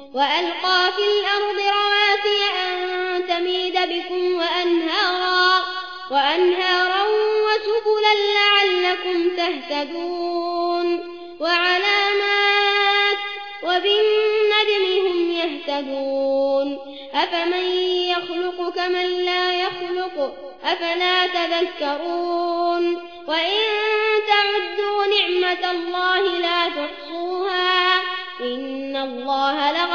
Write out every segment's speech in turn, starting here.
وألقى في الأرض رواسي أن تميد بكم وأنهارا, وأنهارا وسبلا لعلكم تهتدون. وعلامات وبالنجم هم يهتدون. أفمن يخلق كمن لا يخلق؟ أفلا تذكرون؟ وإن تعدوا نعمة الله لا تحصوها. إن الله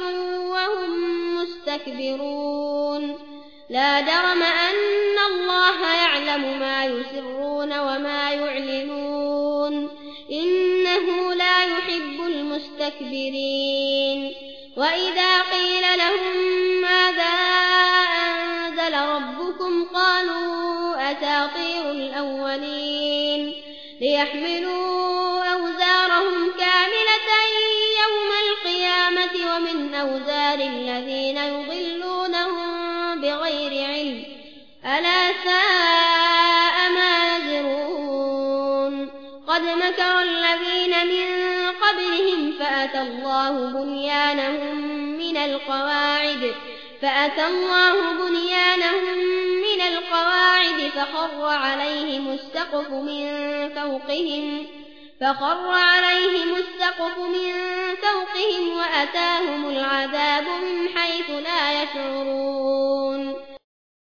منكرة وهم مستكبرون لا جرم أن الله يعلم ما يسرون وما يعلنون إنه لا يحب المستكبرين وإذا قيل لهم ماذا أنزل ربكم قالوا أساطير الأولين ليحملوا أوزارهم كاملة يوم ومن أوزار الذين يضلونهم بغير علم. ألا ساء ما يزرون. قد مكر الذين من قبلهم فأتى الله بنيانهم من القواعد. فأتى الله بنيانهم من القواعد فخر عليهم السقف من فوقهم. فخر عليهم السقف من فوقهم وأتاهم العذاب من حيث لا يشعرون